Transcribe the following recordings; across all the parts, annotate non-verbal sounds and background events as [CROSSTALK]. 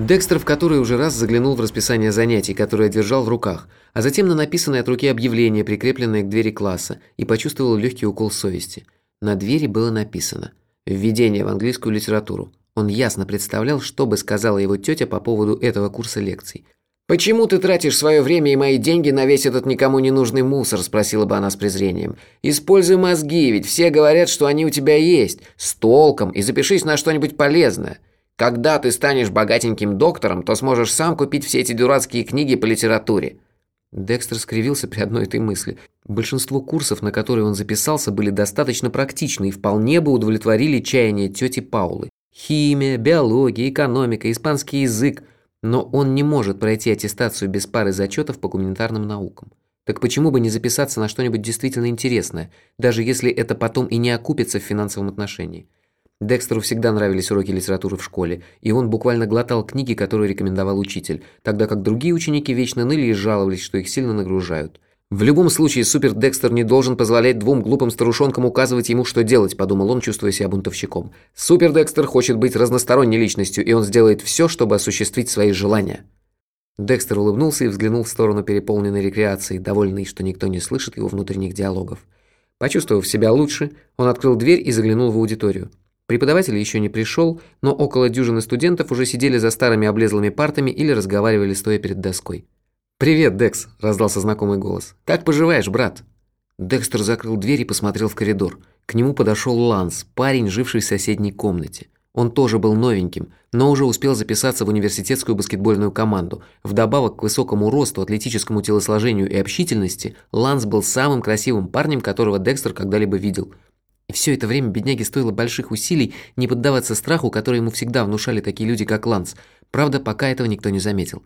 Декстер в который уже раз заглянул в расписание занятий, которое держал в руках, а затем на написанное от руки объявление, прикрепленное к двери класса, и почувствовал легкий укол совести. На двери было написано «Введение в английскую литературу». Он ясно представлял, что бы сказала его тетя по поводу этого курса лекций. «Почему ты тратишь свое время и мои деньги на весь этот никому не нужный мусор?» – спросила бы она с презрением. «Используй мозги, ведь все говорят, что они у тебя есть. С толком и запишись на что-нибудь полезное». Когда ты станешь богатеньким доктором, то сможешь сам купить все эти дурацкие книги по литературе». Декстер скривился при одной этой мысли. Большинство курсов, на которые он записался, были достаточно практичны и вполне бы удовлетворили чаяния тети Паулы. Химия, биология, экономика, испанский язык. Но он не может пройти аттестацию без пары зачетов по гуманитарным наукам. Так почему бы не записаться на что-нибудь действительно интересное, даже если это потом и не окупится в финансовом отношении? Декстеру всегда нравились уроки литературы в школе, и он буквально глотал книги, которые рекомендовал учитель, тогда как другие ученики вечно ныли и жаловались, что их сильно нагружают. В любом случае, Супер Декстер не должен позволять двум глупым старушонкам указывать ему, что делать, подумал он, чувствуя себя бунтовщиком. Супер Декстер хочет быть разносторонней личностью, и он сделает все, чтобы осуществить свои желания. Декстер улыбнулся и взглянул в сторону переполненной рекреации, довольный, что никто не слышит его внутренних диалогов. Почувствовав себя лучше, он открыл дверь и заглянул в аудиторию. Преподаватель еще не пришел, но около дюжины студентов уже сидели за старыми облезлыми партами или разговаривали, стоя перед доской. «Привет, Декс!» – раздался знакомый голос. «Как поживаешь, брат?» Декстер закрыл дверь и посмотрел в коридор. К нему подошел Ланс, парень, живший в соседней комнате. Он тоже был новеньким, но уже успел записаться в университетскую баскетбольную команду. Вдобавок к высокому росту, атлетическому телосложению и общительности, Ланс был самым красивым парнем, которого Декстер когда-либо видел – и все это время бедняге стоило больших усилий не поддаваться страху, который ему всегда внушали такие люди, как Ланс. Правда, пока этого никто не заметил.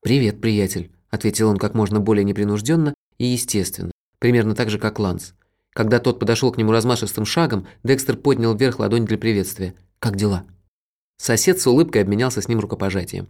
«Привет, приятель», – ответил он как можно более непринужденно и естественно, примерно так же, как Ланс. Когда тот подошел к нему размашистым шагом, Декстер поднял вверх ладонь для приветствия. «Как дела?» Сосед с улыбкой обменялся с ним рукопожатием.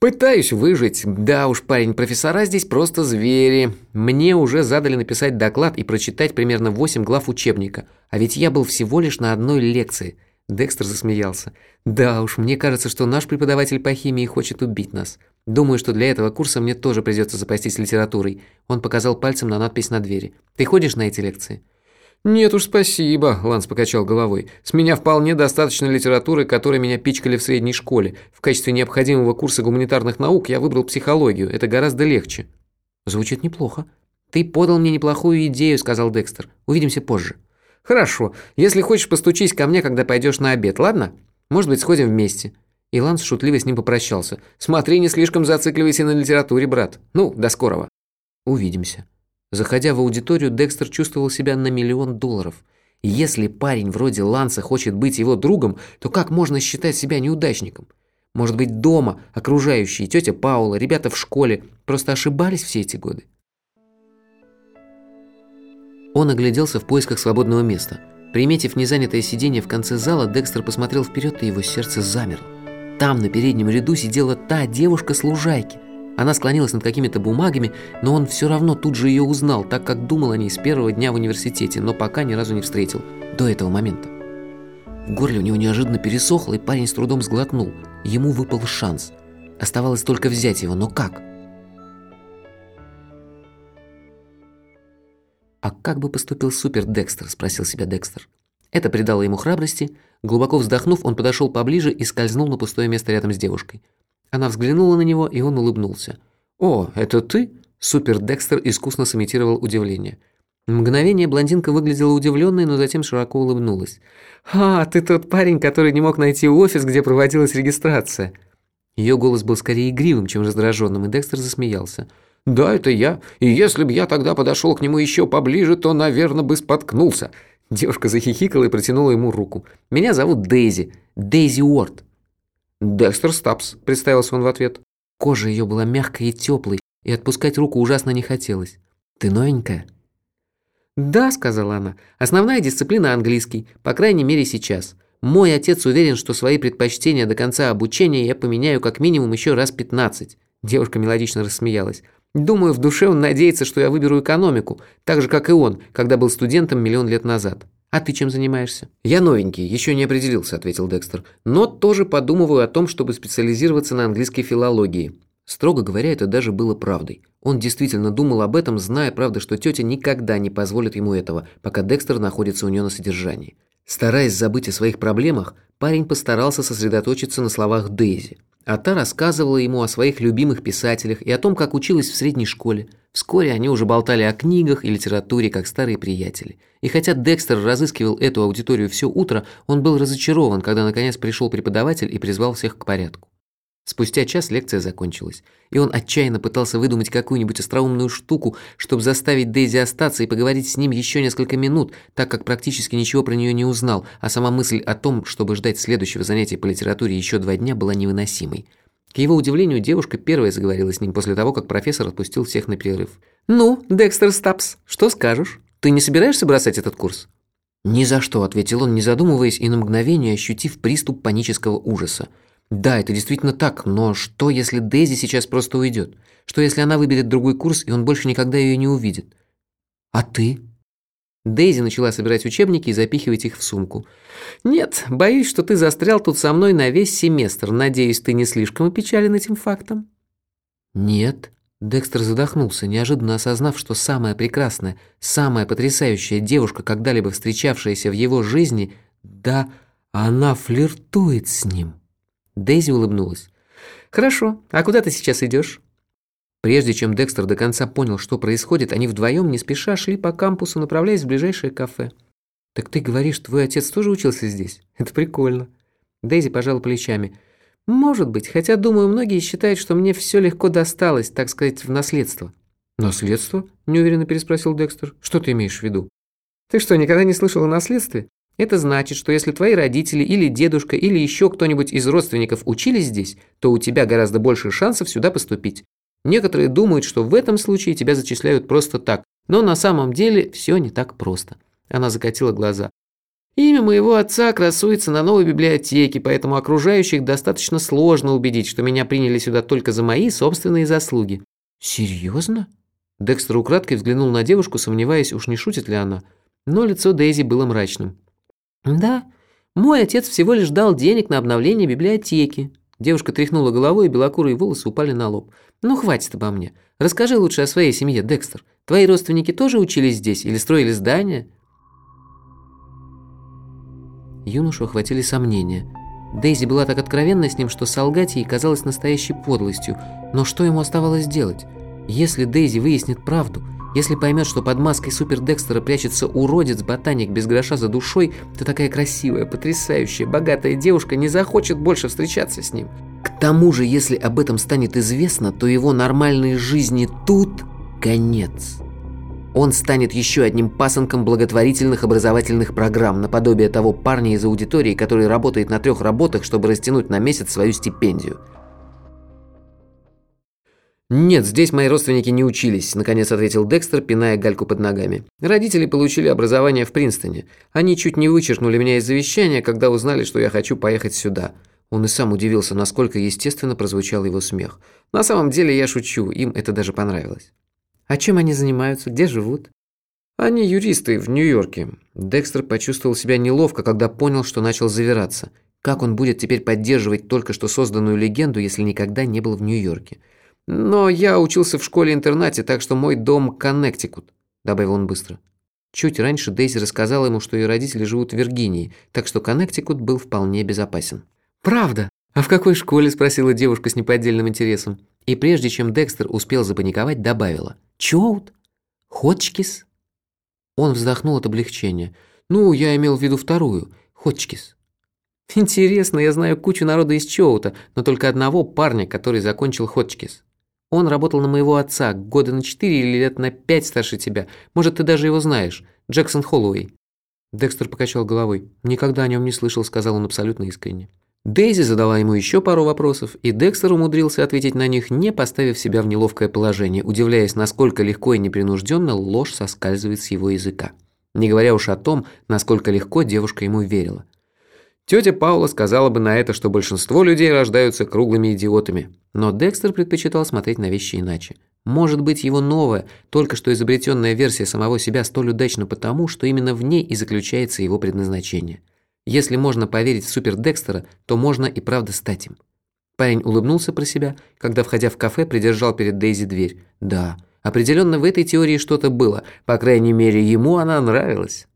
«Пытаюсь выжить. Да уж, парень, профессора здесь просто звери. Мне уже задали написать доклад и прочитать примерно 8 глав учебника. А ведь я был всего лишь на одной лекции». Декстер засмеялся. «Да уж, мне кажется, что наш преподаватель по химии хочет убить нас. Думаю, что для этого курса мне тоже придется запастись литературой». Он показал пальцем на надпись на двери. «Ты ходишь на эти лекции?» «Нет уж, спасибо», – Ланс покачал головой. «С меня вполне достаточно литературы, которой меня пичкали в средней школе. В качестве необходимого курса гуманитарных наук я выбрал психологию. Это гораздо легче». «Звучит неплохо». «Ты подал мне неплохую идею», – сказал Декстер. «Увидимся позже». «Хорошо. Если хочешь, постучись ко мне, когда пойдешь на обед, ладно? Может быть, сходим вместе». И Ланс шутливо с ним попрощался. «Смотри, не слишком зацикливайся на литературе, брат. Ну, до скорого». «Увидимся». Заходя в аудиторию, Декстер чувствовал себя на миллион долларов. Если парень вроде Ланса хочет быть его другом, то как можно считать себя неудачником? Может быть, дома окружающие, тетя Паула, ребята в школе просто ошибались все эти годы? Он огляделся в поисках свободного места. Приметив незанятое сиденье в конце зала, Декстер посмотрел вперед, и его сердце замерло. Там, на переднем ряду, сидела та девушка с она склонилась над какими-то бумагами, но он все равно тут же ее узнал, так как думал о ней с первого дня в университете, но пока ни разу не встретил. До этого момента. В горле у него неожиданно пересохло, и парень с трудом сглотнул. Ему выпал шанс. Оставалось только взять его, но как? «А как бы поступил Супер Декстер?» – спросил себя Декстер. Это придало ему храбрости. Глубоко вздохнув, он подошел поближе и скользнул на пустое место рядом с девушкой. Она взглянула на него, и он улыбнулся. «О, это ты?» Супер Декстер искусно сымитировал удивление. Мгновение блондинка выглядела удивленной, но затем широко улыбнулась. «А, ты тот парень, который не мог найти офис, где проводилась регистрация». Ее голос был скорее игривым, чем раздраженным, и Декстер засмеялся. «Да, это я. И если бы я тогда подошел к нему еще поближе, то, наверное, бы споткнулся». Девушка захихикала и протянула ему руку. «Меня зовут Дейзи. Дейзи Уорд». «Декстер Стапс», – представился он в ответ. Кожа ее была мягкой и теплой, и отпускать руку ужасно не хотелось. «Ты новенькая?» «Да», – сказала она, – «основная дисциплина английский, по крайней мере сейчас. Мой отец уверен, что свои предпочтения до конца обучения я поменяю как минимум еще раз пятнадцать». Девушка мелодично рассмеялась. «Думаю, в душе он надеется, что я выберу экономику, так же, как и он, когда был студентом миллион лет назад». А ты чем занимаешься? Я новенький, еще не определился, ответил Декстер. Но тоже подумываю о том, чтобы специализироваться на английской филологии. Строго говоря, это даже было правдой. Он действительно думал об этом, зная, правда, что тетя никогда не позволит ему этого, пока Декстер находится у нее на содержании. Стараясь забыть о своих проблемах, парень постарался сосредоточиться на словах Дейзи. А та рассказывала ему о своих любимых писателях и о том, как училась в средней школе. Вскоре они уже болтали о книгах и литературе, как старые приятели. И хотя Декстер разыскивал эту аудиторию все утро, он был разочарован, когда наконец пришел преподаватель и призвал всех к порядку. Спустя час лекция закончилась, и он отчаянно пытался выдумать какую-нибудь остроумную штуку, чтобы заставить Дейзи остаться и поговорить с ним еще несколько минут, так как практически ничего про нее не узнал, а сама мысль о том, чтобы ждать следующего занятия по литературе еще два дня, была невыносимой. К его удивлению, девушка первая заговорила с ним после того, как профессор отпустил всех на перерыв. «Ну, Декстер Стапс, что скажешь? Ты не собираешься бросать этот курс?» «Ни за что», — ответил он, не задумываясь и на мгновение ощутив приступ панического ужаса. Да, это действительно так, но что, если Дейзи сейчас просто уйдет? Что, если она выберет другой курс, и он больше никогда ее не увидит? А ты? Дейзи начала собирать учебники и запихивать их в сумку. «Нет, боюсь, что ты застрял тут со мной на весь семестр. Надеюсь, ты не слишком опечален этим фактом?» «Нет». Декстер задохнулся, неожиданно осознав, что самая прекрасная, самая потрясающая девушка, когда-либо встречавшаяся в его жизни, да, она флиртует с ним. Дейзи улыбнулась. «Хорошо, а куда ты сейчас идешь?» Прежде чем Декстер до конца понял, что происходит, они вдвоем не спеша шли по кампусу, направляясь в ближайшее кафе. «Так ты говоришь, твой отец тоже учился здесь? [LAUGHS] Это прикольно». Дейзи пожала плечами. «Может быть, хотя, думаю, многие считают, что мне все легко досталось, так сказать, в наследство». «Наследство?» – неуверенно переспросил Декстер. «Что ты имеешь в виду?» «Ты что, никогда не слышал о наследстве? Это значит, что если твои родители или дедушка или еще кто-нибудь из родственников учились здесь, то у тебя гораздо больше шансов сюда поступить. Некоторые думают, что в этом случае тебя зачисляют просто так, но на самом деле все не так просто. Она закатила глаза. Имя моего отца красуется на новой библиотеке, поэтому окружающих достаточно сложно убедить, что меня приняли сюда только за мои собственные заслуги. Серьезно? Декстер украдкой взглянул на девушку, сомневаясь, уж не шутит ли она. Но лицо Дейзи было мрачным. «Да, мой отец всего лишь дал денег на обновление библиотеки». Девушка тряхнула головой, и белокурые волосы упали на лоб. «Ну, хватит обо мне. Расскажи лучше о своей семье, Декстер. Твои родственники тоже учились здесь или строили здания?» Юношу охватили сомнения. Дейзи была так откровенна с ним, что солгать ей казалось настоящей подлостью. Но что ему оставалось делать? Если Дейзи выяснит правду – если поймет, что под маской Супер Декстера прячется уродец-ботаник без гроша за душой, то такая красивая, потрясающая, богатая девушка не захочет больше встречаться с ним. К тому же, если об этом станет известно, то его нормальной жизни тут конец. Он станет еще одним пасынком благотворительных образовательных программ, наподобие того парня из аудитории, который работает на трех работах, чтобы растянуть на месяц свою стипендию – «Нет, здесь мои родственники не учились», – наконец ответил Декстер, пиная гальку под ногами. «Родители получили образование в Принстоне. Они чуть не вычеркнули меня из завещания, когда узнали, что я хочу поехать сюда». Он и сам удивился, насколько естественно прозвучал его смех. «На самом деле я шучу, им это даже понравилось». «А чем они занимаются? Где живут?» «Они юристы в Нью-Йорке». Декстер почувствовал себя неловко, когда понял, что начал завираться. Как он будет теперь поддерживать только что созданную легенду, если никогда не был в Нью-Йорке? Но я учился в школе-интернате, так что мой дом Коннектикут», – добавил он быстро. Чуть раньше Дейзи рассказала ему, что ее родители живут в Виргинии, так что Коннектикут был вполне безопасен. «Правда? А в какой школе?» – спросила девушка с неподдельным интересом. И прежде чем Декстер успел запаниковать, добавила. «Чоут? Ходжкис?» Он вздохнул от облегчения. «Ну, я имел в виду вторую. Ходжкис». «Интересно, я знаю кучу народа из Чоута, но только одного парня, который закончил Ходжкис». Он работал на моего отца, года на четыре или лет на пять старше тебя. Может, ты даже его знаешь. Джексон Холлоуэй». Декстер покачал головой. «Никогда о нем не слышал», — сказал он абсолютно искренне. Дейзи задала ему еще пару вопросов, и Декстер умудрился ответить на них, не поставив себя в неловкое положение, удивляясь, насколько легко и непринужденно ложь соскальзывает с его языка. Не говоря уж о том, насколько легко девушка ему верила. Тетя Паула сказала бы на это, что большинство людей рождаются круглыми идиотами. Но Декстер предпочитал смотреть на вещи иначе. Может быть, его новая, только что изобретенная версия самого себя столь удачна потому, что именно в ней и заключается его предназначение. Если можно поверить в Супер Декстера, то можно и правда стать им. Парень улыбнулся про себя, когда, входя в кафе, придержал перед Дейзи дверь. Да, определенно в этой теории что-то было, по крайней мере, ему она нравилась.